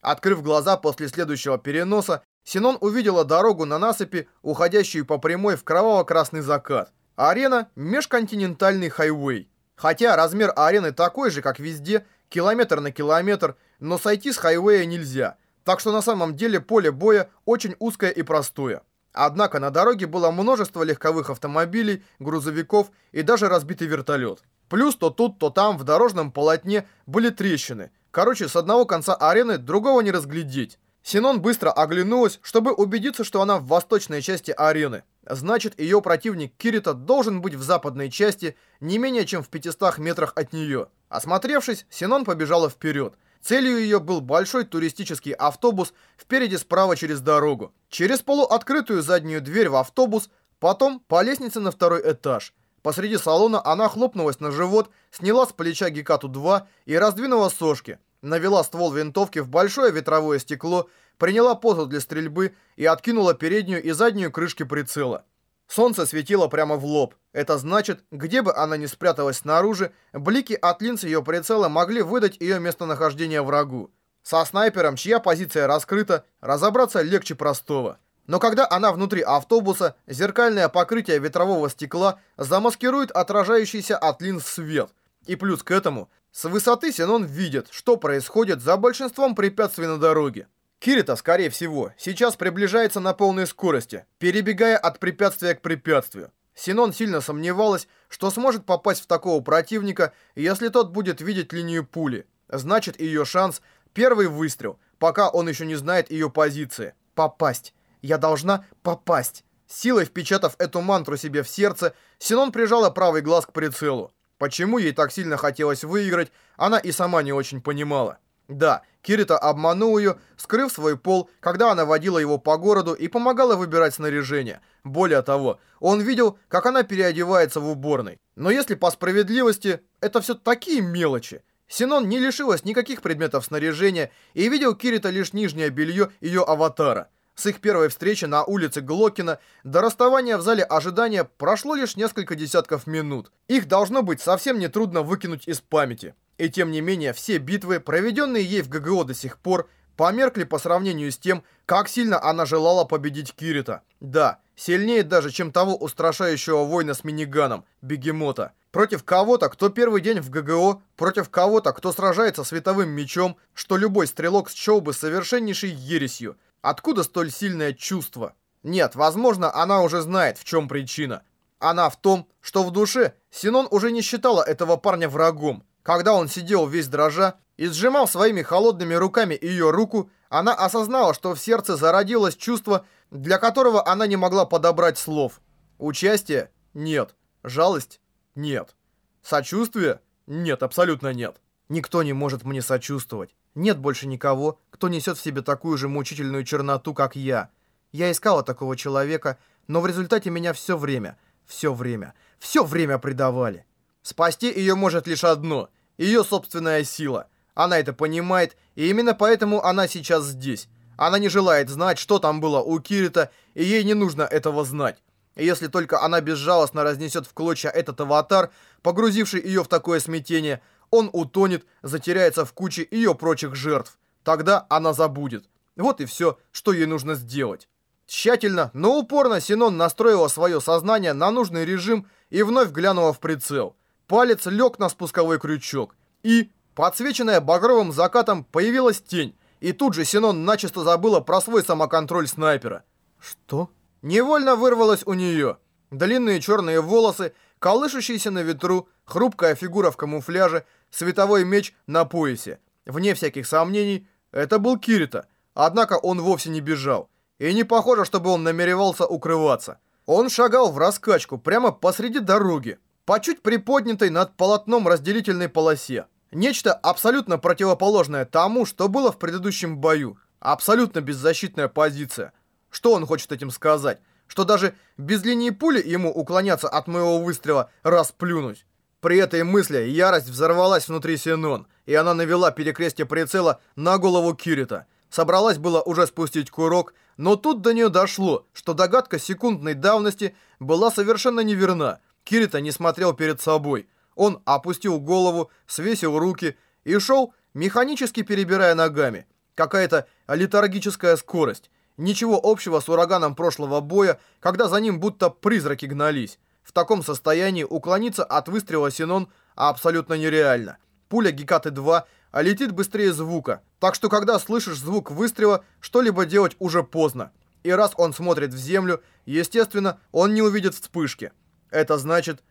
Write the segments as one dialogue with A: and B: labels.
A: Открыв глаза после следующего переноса, Синон увидела дорогу на насыпи, уходящую по прямой в кроваво-красный закат. Арена – межконтинентальный хайвей. Хотя размер арены такой же, как везде, километр на километр, но сойти с хайвея нельзя. Так что на самом деле поле боя очень узкое и простое. Однако на дороге было множество легковых автомобилей, грузовиков и даже разбитый вертолет. Плюс то тут, то там в дорожном полотне были трещины. Короче, с одного конца арены другого не разглядеть. Синон быстро оглянулась, чтобы убедиться, что она в восточной части арены. Значит, ее противник Кирита должен быть в западной части, не менее чем в 500 метрах от нее. Осмотревшись, Синон побежала вперед. Целью ее был большой туристический автобус впереди справа через дорогу. Через полуоткрытую заднюю дверь в автобус, потом по лестнице на второй этаж. Посреди салона она хлопнулась на живот, сняла с плеча Гекату-2 и раздвинула сошки. Навела ствол винтовки в большое ветровое стекло, приняла позу для стрельбы и откинула переднюю и заднюю крышки прицела. Солнце светило прямо в лоб. Это значит, где бы она ни спряталась снаружи, блики от линз ее прицела могли выдать ее местонахождение врагу. Со снайпером, чья позиция раскрыта, разобраться легче простого. Но когда она внутри автобуса, зеркальное покрытие ветрового стекла замаскирует отражающийся от линз свет. И плюс к этому, с высоты Синон видит, что происходит за большинством препятствий на дороге. Кирита, скорее всего, сейчас приближается на полной скорости, перебегая от препятствия к препятствию. Синон сильно сомневалась, что сможет попасть в такого противника, если тот будет видеть линию пули. Значит, ее шанс – первый выстрел, пока он еще не знает ее позиции. Попасть. Я должна попасть. Силой впечатав эту мантру себе в сердце, Синон прижала правый глаз к прицелу. Почему ей так сильно хотелось выиграть, она и сама не очень понимала. Да, Кирита обманул ее, скрыв свой пол, когда она водила его по городу и помогала выбирать снаряжение. Более того, он видел, как она переодевается в уборной. Но если по справедливости, это все такие мелочи. Синон не лишилась никаких предметов снаряжения и видел Кирита лишь нижнее белье ее аватара. С их первой встречи на улице Глокина до расставания в зале ожидания прошло лишь несколько десятков минут. Их должно быть совсем нетрудно выкинуть из памяти. И тем не менее, все битвы, проведенные ей в ГГО до сих пор, померкли по сравнению с тем, как сильно она желала победить Кирита. Да, сильнее даже, чем того устрашающего воина с миниганом, Бегемота. Против кого-то, кто первый день в ГГО, против кого-то, кто сражается световым мечом, что любой стрелок счел бы совершеннейшей ересью – Откуда столь сильное чувство? Нет, возможно, она уже знает, в чем причина. Она в том, что в душе Синон уже не считала этого парня врагом. Когда он сидел весь дрожа и сжимал своими холодными руками ее руку, она осознала, что в сердце зародилось чувство, для которого она не могла подобрать слов. Участие? Нет. Жалость? Нет. Сочувствие? Нет, абсолютно нет. Никто не может мне сочувствовать. Нет больше никого, кто несет в себе такую же мучительную черноту, как я. Я искала такого человека, но в результате меня все время, все время, все время предавали. Спасти ее может лишь одно – ее собственная сила. Она это понимает, и именно поэтому она сейчас здесь. Она не желает знать, что там было у Кирита, и ей не нужно этого знать. Если только она безжалостно разнесет в клочья этот аватар, погрузивший ее в такое смятение – он утонет, затеряется в куче ее прочих жертв. Тогда она забудет. Вот и все, что ей нужно сделать. Тщательно, но упорно Синон настроила свое сознание на нужный режим и вновь глянула в прицел. Палец лег на спусковой крючок. И, подсвеченная багровым закатом, появилась тень. И тут же Синон начисто забыла про свой самоконтроль снайпера. Что? Невольно вырвалось у нее. Длинные черные волосы, колышущиеся на ветру, хрупкая фигура в камуфляже, световой меч на поясе. Вне всяких сомнений, это был Кирита. Однако он вовсе не бежал. И не похоже, чтобы он намеревался укрываться. Он шагал в раскачку прямо посреди дороги, по чуть приподнятой над полотном разделительной полосе. Нечто абсолютно противоположное тому, что было в предыдущем бою. Абсолютно беззащитная позиция. Что он хочет этим сказать? Что даже без линии пули ему уклоняться от моего выстрела расплюнуть? При этой мысли ярость взорвалась внутри Синон, и она навела перекрестие прицела на голову Кирита. Собралась было уже спустить курок, но тут до нее дошло, что догадка секундной давности была совершенно неверна. Кирита не смотрел перед собой. Он опустил голову, свесил руки и шел, механически перебирая ногами. Какая-то летаргическая скорость. Ничего общего с ураганом прошлого боя, когда за ним будто призраки гнались. В таком состоянии уклониться от выстрела Синон абсолютно нереально. Пуля Гекаты-2 летит быстрее звука, так что когда слышишь звук выстрела, что-либо делать уже поздно. И раз он смотрит в землю, естественно, он не увидит вспышки. Это значит...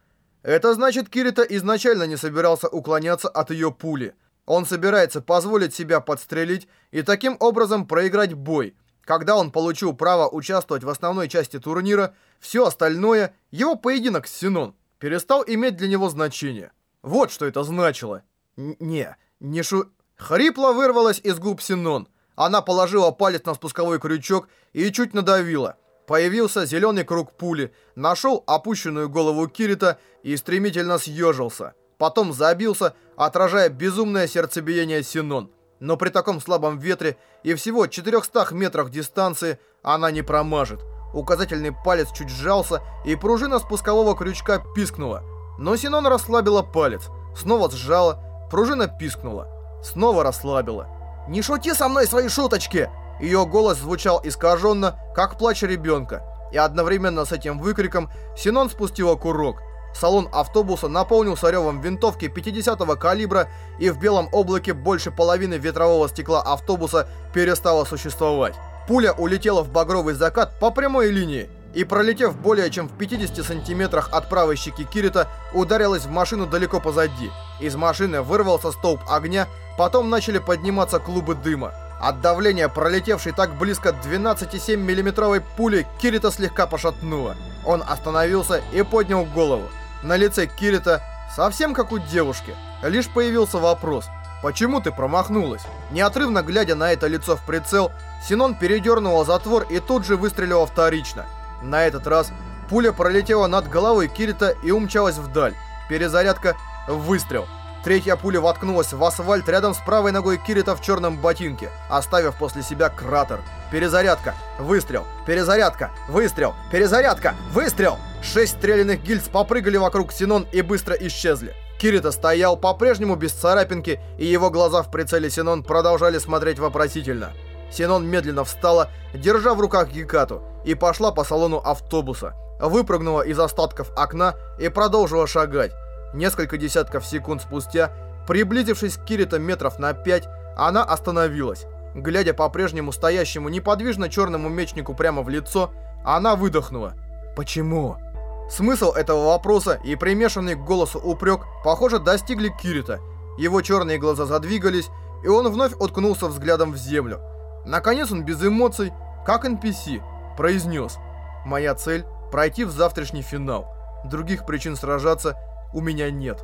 A: Это значит, Кирита изначально не собирался уклоняться от ее пули. Он собирается позволить себя подстрелить и таким образом проиграть бой – когда он получил право участвовать в основной части турнира, все остальное, его поединок с Синон, перестал иметь для него значение. Вот что это значило. Не, не шу... Хрипло вырвалась из губ Синон. Она положила палец на спусковой крючок и чуть надавила. Появился зеленый круг пули, нашел опущенную голову Кирита и стремительно съежился. Потом забился, отражая безумное сердцебиение Синон но при таком слабом ветре и всего 400 метрах дистанции она не промажет. Указательный палец чуть сжался, и пружина спускового крючка пискнула. Но Синон расслабила палец, снова сжала, пружина пискнула, снова расслабила. «Не шути со мной свои шуточки!» Ее голос звучал искаженно, как плач ребенка. И одновременно с этим выкриком Синон спустила курок. Салон автобуса наполнился ревом винтовки 50-го калибра, и в белом облаке больше половины ветрового стекла автобуса перестало существовать. Пуля улетела в багровый закат по прямой линии, и, пролетев более чем в 50 сантиметрах от правой щеки Кирита, ударилась в машину далеко позади. Из машины вырвался столб огня, потом начали подниматься клубы дыма. От давления, пролетевшей так близко 12,7 миллиметровой пули, Кирита слегка пошатнуло. Он остановился и поднял голову. На лице Кирита, совсем как у девушки, лишь появился вопрос «Почему ты промахнулась?» Неотрывно глядя на это лицо в прицел, Синон передернула затвор и тут же выстрелила вторично. На этот раз пуля пролетела над головой Кирита и умчалась вдаль. Перезарядка, выстрел. Третья пуля воткнулась в асфальт рядом с правой ногой Кирита в черном ботинке, оставив после себя кратер. Перезарядка, выстрел, перезарядка, выстрел, перезарядка, выстрел! Шесть стрелянных гильз попрыгали вокруг Синон и быстро исчезли. Кирита стоял по-прежнему без царапинки, и его глаза в прицеле Синон продолжали смотреть вопросительно. Синон медленно встала, держа в руках Гекату, и пошла по салону автобуса. Выпрыгнула из остатков окна и продолжила шагать. Несколько десятков секунд спустя, приблизившись к Кирита метров на пять, она остановилась. Глядя по-прежнему стоящему неподвижно черному мечнику прямо в лицо, она выдохнула. «Почему?» Смысл этого вопроса и примешанный к голосу упрек, похоже, достигли Кирита. Его черные глаза задвигались, и он вновь уткнулся взглядом в землю. Наконец он без эмоций, как NPC, произнес «Моя цель – пройти в завтрашний финал. Других причин сражаться у меня нет».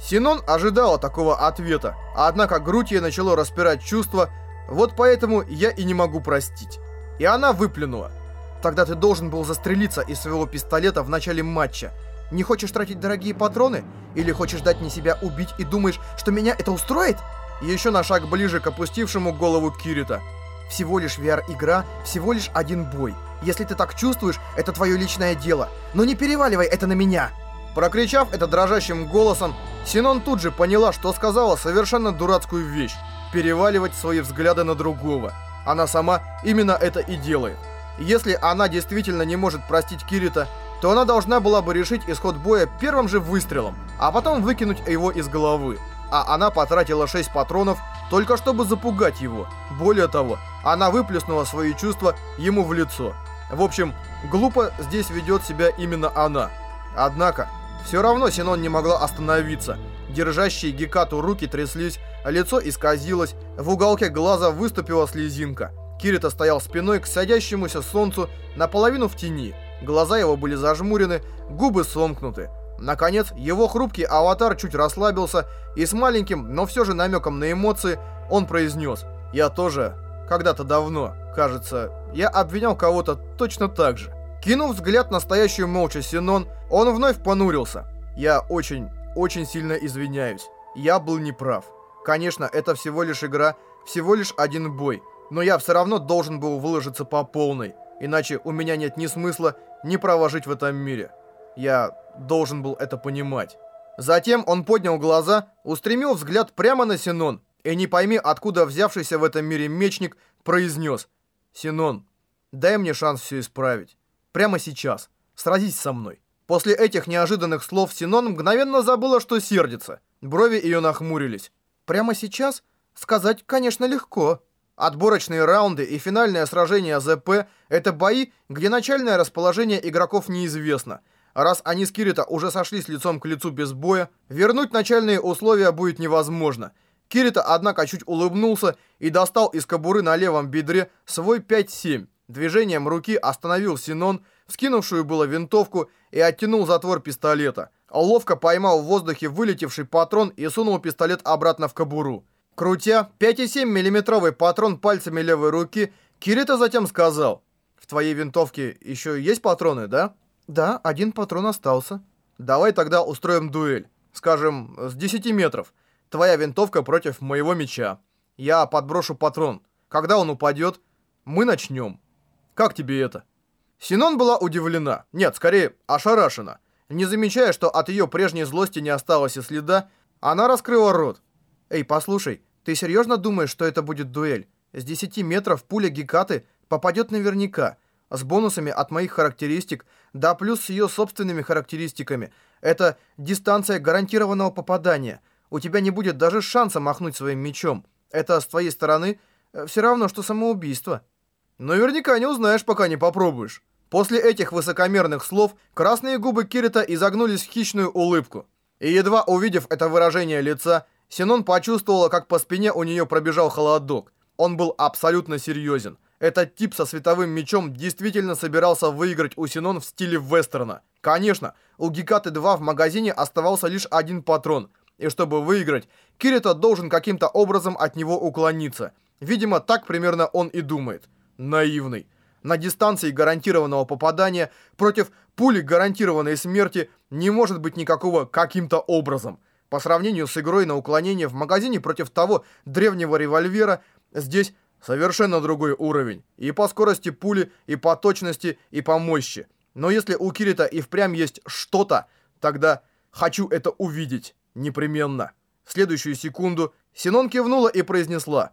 A: Синон ожидала такого ответа, однако грудь ей начало распирать чувства, вот поэтому я и не могу простить. И она выплюнула – Тогда ты должен был застрелиться из своего пистолета в начале матча. Не хочешь тратить дорогие патроны? Или хочешь дать мне себя убить и думаешь, что меня это устроит? еще на шаг ближе к опустившему голову Кирита. Всего лишь VR-игра, всего лишь один бой. Если ты так чувствуешь, это твое личное дело. Но не переваливай это на меня!» Прокричав это дрожащим голосом, Синон тут же поняла, что сказала совершенно дурацкую вещь. Переваливать свои взгляды на другого. Она сама именно это и делает. Если она действительно не может простить Кирита, то она должна была бы решить исход боя первым же выстрелом, а потом выкинуть его из головы. А она потратила 6 патронов только чтобы запугать его. Более того, она выплеснула свои чувства ему в лицо. В общем, глупо здесь ведет себя именно она. Однако, все равно Синон не могла остановиться. Держащие Гекату руки тряслись, лицо исказилось, в уголке глаза выступила слезинка. Кирита стоял спиной к садящемуся солнцу, наполовину в тени. Глаза его были зажмурены, губы сомкнуты. Наконец, его хрупкий аватар чуть расслабился, и с маленьким, но все же намеком на эмоции, он произнес «Я тоже, когда-то давно, кажется, я обвинял кого-то точно так же». Кинув взгляд на стоящую молча Синон, он вновь понурился. «Я очень, очень сильно извиняюсь. Я был неправ. Конечно, это всего лишь игра, всего лишь один бой но я все равно должен был выложиться по полной, иначе у меня нет ни смысла, ни права жить в этом мире. Я должен был это понимать. Затем он поднял глаза, устремил взгляд прямо на Синон и не пойми, откуда взявшийся в этом мире мечник произнес «Синон, дай мне шанс все исправить. Прямо сейчас. Сразись со мной». После этих неожиданных слов Синон мгновенно забыла, что сердится. Брови ее нахмурились. «Прямо сейчас? Сказать, конечно, легко». Отборочные раунды и финальное сражение ЗП – это бои, где начальное расположение игроков неизвестно. Раз они с Кирита уже сошлись лицом к лицу без боя, вернуть начальные условия будет невозможно. Кирита, однако, чуть улыбнулся и достал из кобуры на левом бедре свой 5-7. Движением руки остановил Синон, вскинувшую было винтовку, и оттянул затвор пистолета. Ловко поймал в воздухе вылетевший патрон и сунул пистолет обратно в кобуру. Крутя 5,7 миллиметровый патрон пальцами левой руки, Кирита затем сказал, «В твоей винтовке еще есть патроны, да?» «Да, один патрон остался». «Давай тогда устроим дуэль. Скажем, с 10 метров. Твоя винтовка против моего меча. Я подброшу патрон. Когда он упадет, мы начнем. Как тебе это?» Синон была удивлена. Нет, скорее, ошарашена. Не замечая, что от ее прежней злости не осталось и следа, она раскрыла рот. «Эй, послушай, ты серьезно думаешь, что это будет дуэль? С 10 метров пуля Гекаты попадет наверняка, с бонусами от моих характеристик, да плюс с ее собственными характеристиками. Это дистанция гарантированного попадания. У тебя не будет даже шанса махнуть своим мечом. Это с твоей стороны э, все равно, что самоубийство». «Наверняка не узнаешь, пока не попробуешь». После этих высокомерных слов красные губы Кирита изогнулись в хищную улыбку. И едва увидев это выражение лица, Синон почувствовала, как по спине у нее пробежал холодок. Он был абсолютно серьезен. Этот тип со световым мечом действительно собирался выиграть у Синон в стиле вестерна. Конечно, у Гекаты 2 в магазине оставался лишь один патрон. И чтобы выиграть, Кирита должен каким-то образом от него уклониться. Видимо, так примерно он и думает. Наивный на дистанции гарантированного попадания против пули гарантированной смерти не может быть никакого каким-то образом. По сравнению с игрой на уклонение в магазине против того древнего револьвера, здесь совершенно другой уровень. И по скорости пули, и по точности, и по мощи. Но если у Кирита и впрямь есть что-то, тогда хочу это увидеть. Непременно. В следующую секунду Синон кивнула и произнесла.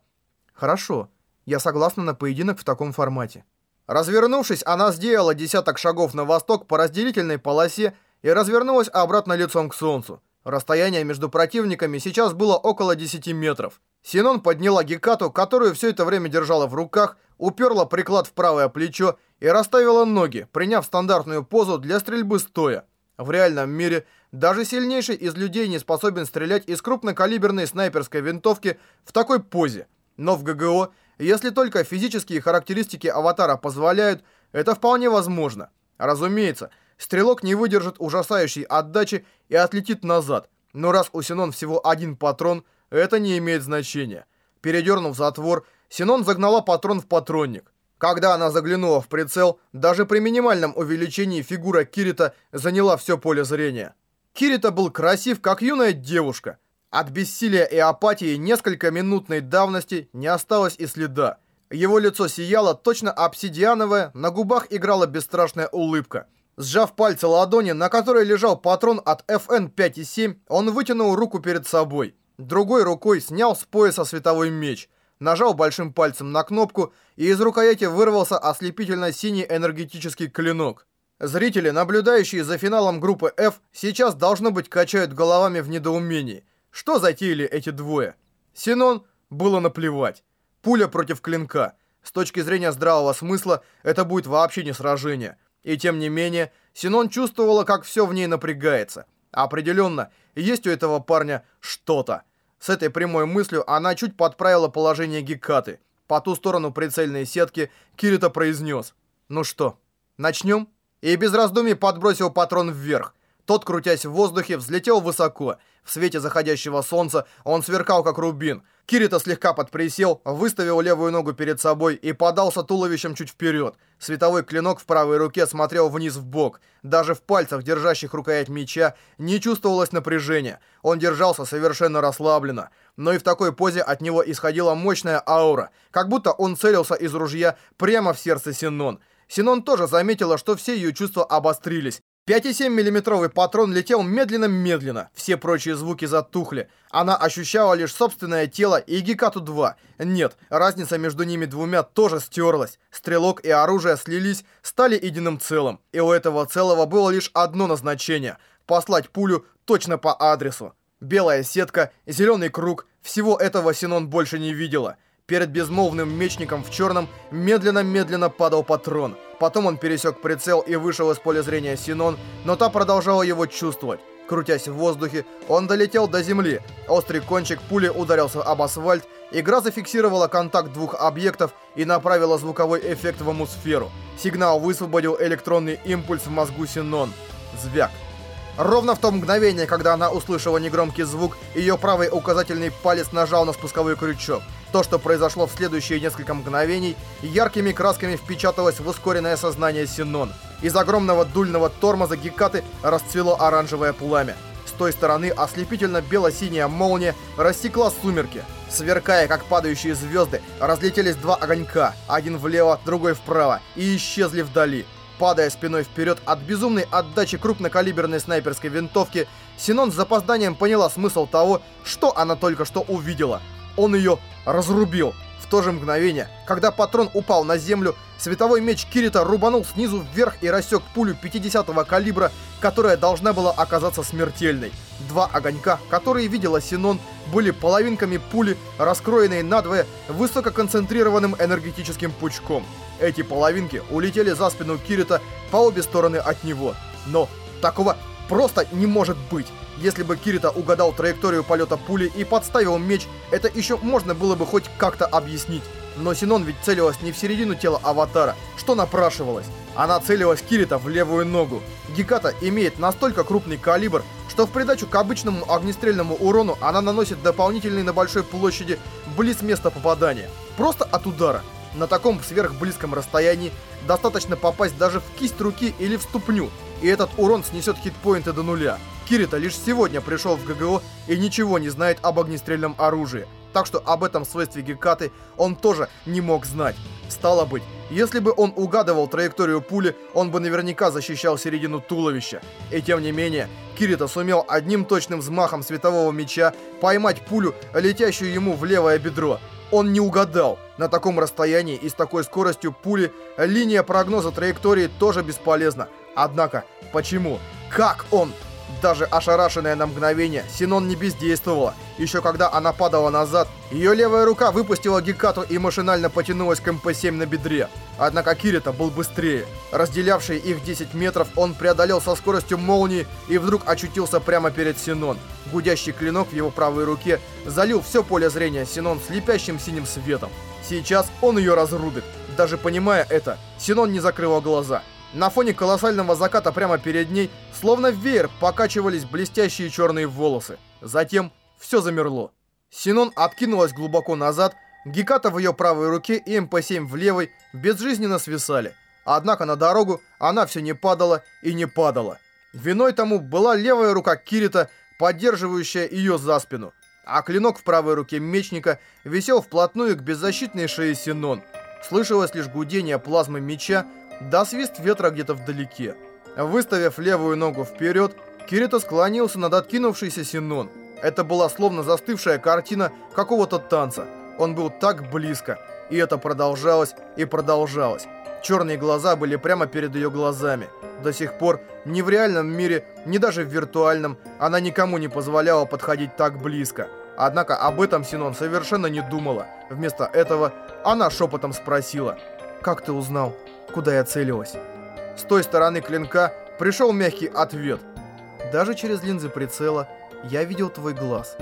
A: «Хорошо, я согласна на поединок в таком формате». Развернувшись, она сделала десяток шагов на восток по разделительной полосе и развернулась обратно лицом к солнцу. Расстояние между противниками сейчас было около 10 метров. Синон подняла Гекату, которую все это время держала в руках, уперла приклад в правое плечо и расставила ноги, приняв стандартную позу для стрельбы стоя. В реальном мире даже сильнейший из людей не способен стрелять из крупнокалиберной снайперской винтовки в такой позе. Но в ГГО если только физические характеристики аватара позволяют, это вполне возможно. Разумеется, стрелок не выдержит ужасающей отдачи и отлетит назад. Но раз у Синон всего один патрон, это не имеет значения. Передернув затвор, Синон загнала патрон в патронник. Когда она заглянула в прицел, даже при минимальном увеличении фигура Кирита заняла все поле зрения. Кирита был красив, как юная девушка – от бессилия и апатии несколько минутной давности не осталось и следа. Его лицо сияло точно обсидиановое, на губах играла бесстрашная улыбка. Сжав пальцы ладони, на которой лежал патрон от FN 5,7, он вытянул руку перед собой. Другой рукой снял с пояса световой меч. Нажал большим пальцем на кнопку, и из рукояти вырвался ослепительно-синий энергетический клинок. Зрители, наблюдающие за финалом группы F, сейчас должно быть качают головами в недоумении. Что затеяли эти двое? Синон было наплевать. Пуля против клинка. С точки зрения здравого смысла, это будет вообще не сражение. И тем не менее, Синон чувствовала, как все в ней напрягается. Определенно, есть у этого парня что-то. С этой прямой мыслью она чуть подправила положение Гекаты. По ту сторону прицельной сетки Кирита произнес. «Ну что, начнем?» И без раздумий подбросил патрон вверх. Тот, крутясь в воздухе, взлетел высоко. В свете заходящего солнца он сверкал, как рубин. Кирита слегка подприсел, выставил левую ногу перед собой и подался туловищем чуть вперед. Световой клинок в правой руке смотрел вниз в бок. Даже в пальцах, держащих рукоять меча, не чувствовалось напряжения. Он держался совершенно расслабленно. Но и в такой позе от него исходила мощная аура, как будто он целился из ружья прямо в сердце Синон. Синон тоже заметила, что все ее чувства обострились. 5,7 миллиметровый патрон летел медленно-медленно, все прочие звуки затухли. Она ощущала лишь собственное тело и Гекату-2. Нет, разница между ними двумя тоже стерлась. Стрелок и оружие слились, стали единым целым. И у этого целого было лишь одно назначение — послать пулю точно по адресу. Белая сетка, зеленый круг, всего этого Синон больше не видела. Перед безмолвным мечником в черном медленно-медленно падал патрон — Потом он пересек прицел и вышел из поля зрения Синон, но та продолжала его чувствовать. Крутясь в воздухе, он долетел до земли. Острый кончик пули ударился об асфальт, игра зафиксировала контакт двух объектов и направила звуковой эффект в атмосферу. Сигнал высвободил электронный импульс в мозгу Синон. Звяк. Ровно в то мгновение, когда она услышала негромкий звук, ее правый указательный палец нажал на спусковой крючок. То, что произошло в следующие несколько мгновений, яркими красками впечаталось в ускоренное сознание Синон. Из огромного дульного тормоза Гекаты расцвело оранжевое пламя. С той стороны ослепительно бело-синяя молния рассекла сумерки. Сверкая, как падающие звезды, разлетелись два огонька, один влево, другой вправо, и исчезли вдали. Падая спиной вперед от безумной отдачи крупнокалиберной снайперской винтовки, Синон с запозданием поняла смысл того, что она только что увидела – он ее разрубил. В то же мгновение, когда патрон упал на землю, световой меч Кирита рубанул снизу вверх и рассек пулю 50-го калибра, которая должна была оказаться смертельной. Два огонька, которые видела Синон, были половинками пули, раскроенной надвое высококонцентрированным энергетическим пучком. Эти половинки улетели за спину Кирита по обе стороны от него. Но такого просто не может быть. Если бы Кирита угадал траекторию полета пули и подставил меч, это еще можно было бы хоть как-то объяснить. Но Синон ведь целилась не в середину тела Аватара, что напрашивалось. Она целилась Кирита в левую ногу. Геката имеет настолько крупный калибр, что в придачу к обычному огнестрельному урону она наносит дополнительный на большой площади близ места попадания. Просто от удара. На таком сверхблизком расстоянии достаточно попасть даже в кисть руки или в ступню, и этот урон снесет хитпоинты до нуля. Кирита лишь сегодня пришел в ГГО и ничего не знает об огнестрельном оружии. Так что об этом свойстве Гекаты он тоже не мог знать. Стало быть, если бы он угадывал траекторию пули, он бы наверняка защищал середину туловища. И тем не менее, Кирита сумел одним точным взмахом светового меча поймать пулю, летящую ему в левое бедро. Он не угадал. На таком расстоянии и с такой скоростью пули линия прогноза траектории тоже бесполезна. Однако, почему? Как он даже ошарашенная на мгновение, Синон не бездействовала. Еще когда она падала назад, ее левая рука выпустила Гекату и машинально потянулась к МП-7 на бедре. Однако Кирита был быстрее. Разделявший их 10 метров, он преодолел со скоростью молнии и вдруг очутился прямо перед Синон. Гудящий клинок в его правой руке залил все поле зрения Синон слепящим синим светом. Сейчас он ее разрубит. Даже понимая это, Синон не закрыла глаза. На фоне колоссального заката прямо перед ней, словно веер, покачивались блестящие черные волосы. Затем все замерло. Синон откинулась глубоко назад, Геката в ее правой руке и МП-7 в левой безжизненно свисали. Однако на дорогу она все не падала и не падала. Виной тому была левая рука Кирита, поддерживающая ее за спину. А клинок в правой руке мечника висел вплотную к беззащитной шее Синон. Слышалось лишь гудение плазмы меча, да свист ветра где-то вдалеке. Выставив левую ногу вперед, Кирита склонился над откинувшейся Синон. Это была словно застывшая картина какого-то танца. Он был так близко, и это продолжалось и продолжалось. Черные глаза были прямо перед ее глазами. До сих пор ни в реальном мире, ни даже в виртуальном она никому не позволяла подходить так близко. Однако об этом Синон совершенно не думала. Вместо этого она шепотом спросила, «Как ты узнал?» Куда я целилась. С той стороны клинка пришел мягкий ответ. Даже через линзы прицела я видел твой глаз.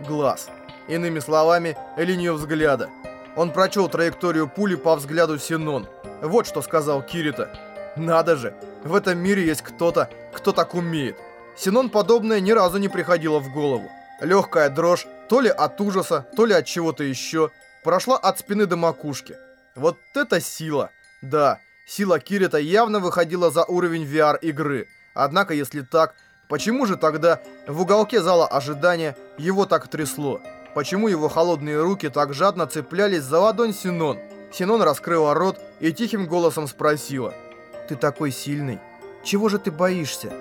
A: Глаз. Иными словами, линию взгляда. Он прочел траекторию пули по взгляду Синон. Вот что сказал Кирита. Надо же, в этом мире есть кто-то, кто так умеет. Синон подобное ни разу не приходило в голову. Легкая дрожь, то ли от ужаса, то ли от чего-то еще, прошла от спины до макушки. Вот это сила! Да, сила Кирита явно выходила за уровень VR-игры. Однако, если так, почему же тогда в уголке зала ожидания его так трясло? Почему его холодные руки так жадно цеплялись за ладонь Синон? Синон раскрыла рот и тихим голосом спросила. «Ты такой сильный. чего же ты боишься?»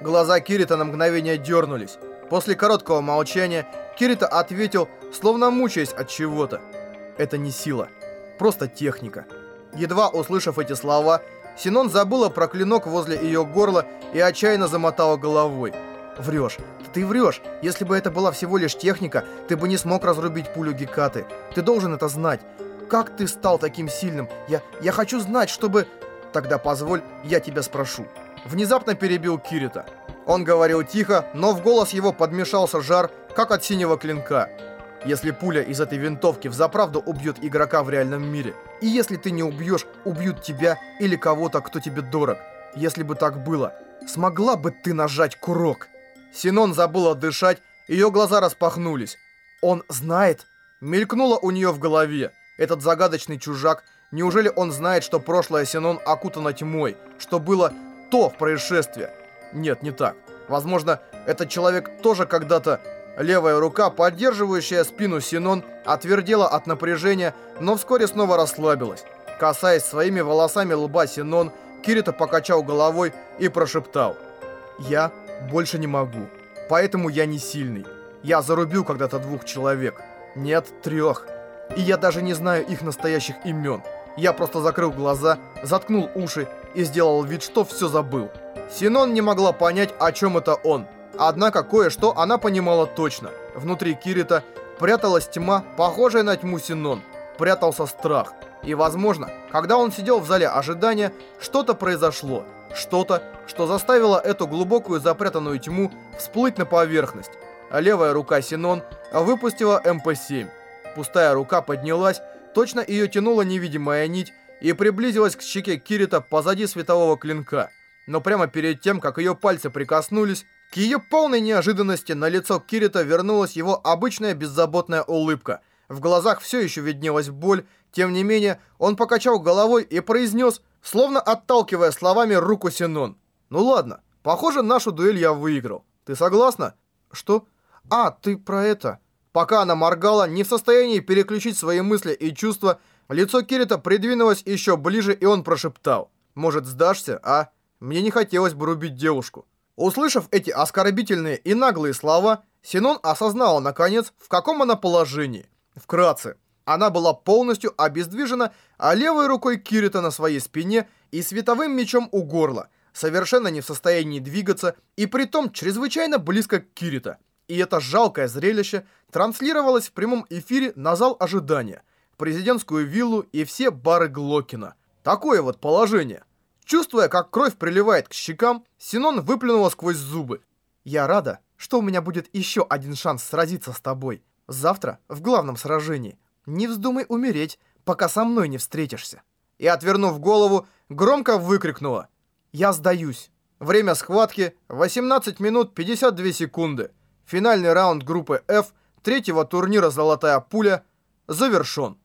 A: Глаза Кирита на мгновение дернулись. После короткого молчания Кирита ответил, словно мучаясь от чего-то. «Это не сила, просто техника». Едва услышав эти слова, Синон забыла про клинок возле ее горла и отчаянно замотала головой. Врешь. Ты врешь. Если бы это была всего лишь техника, ты бы не смог разрубить пулю Гекаты. Ты должен это знать. Как ты стал таким сильным? Я, я хочу знать, чтобы... Тогда позволь, я тебя спрошу. Внезапно перебил Кирита. Он говорил тихо, но в голос его подмешался жар, как от синего клинка. Если пуля из этой винтовки взаправду убьет игрока в реальном мире, и если ты не убьешь, убьют тебя или кого-то, кто тебе дорог. Если бы так было, смогла бы ты нажать курок? Синон забыла дышать, ее глаза распахнулись. «Он знает?» Мелькнуло у нее в голове. Этот загадочный чужак, неужели он знает, что прошлое Синон окутано тьмой, что было то в происшествии? Нет, не так. Возможно, этот человек тоже когда-то... Левая рука, поддерживающая спину Синон, отвердела от напряжения, но вскоре снова расслабилась. Касаясь своими волосами лба Синон, Кирита покачал головой и прошептал. «Я больше не могу. Поэтому я не сильный. Я зарубил когда-то двух человек. Нет, трех. И я даже не знаю их настоящих имен. Я просто закрыл глаза, заткнул уши и сделал вид, что все забыл. Синон не могла понять, о чем это он. Однако кое-что она понимала точно. Внутри Кирита пряталась тьма, похожая на тьму Синон. Прятался страх. И, возможно, когда он сидел в зале ожидания, что-то произошло. Что-то, что заставило эту глубокую запрятанную тьму всплыть на поверхность. Левая рука Синон выпустила МП-7. Пустая рука поднялась, точно ее тянула невидимая нить и приблизилась к щеке Кирита позади светового клинка. Но прямо перед тем, как ее пальцы прикоснулись, к ее полной неожиданности на лицо Кирита вернулась его обычная беззаботная улыбка. В глазах все еще виднелась боль, тем не менее он покачал головой и произнес словно отталкивая словами руку Синон. «Ну ладно, похоже, нашу дуэль я выиграл. Ты согласна?» «Что? А, ты про это?» Пока она моргала, не в состоянии переключить свои мысли и чувства, лицо Кирита придвинулось еще ближе, и он прошептал. «Может, сдашься, а? Мне не хотелось бы рубить девушку». Услышав эти оскорбительные и наглые слова, Синон осознала, наконец, в каком она положении. Вкратце, она была полностью обездвижена, а левой рукой Кирита на своей спине и световым мечом у горла, совершенно не в состоянии двигаться и притом чрезвычайно близко к Кирита. И это жалкое зрелище транслировалось в прямом эфире на зал ожидания, президентскую виллу и все бары Глокина. Такое вот положение. Чувствуя, как кровь приливает к щекам, Синон выплюнула сквозь зубы. «Я рада, что у меня будет еще один шанс сразиться с тобой. Завтра, в главном сражении. Не вздумай умереть, пока со мной не встретишься. И, отвернув голову, громко выкрикнула. Я сдаюсь. Время схватки 18 минут 52 секунды. Финальный раунд группы F третьего турнира «Золотая пуля» завершен.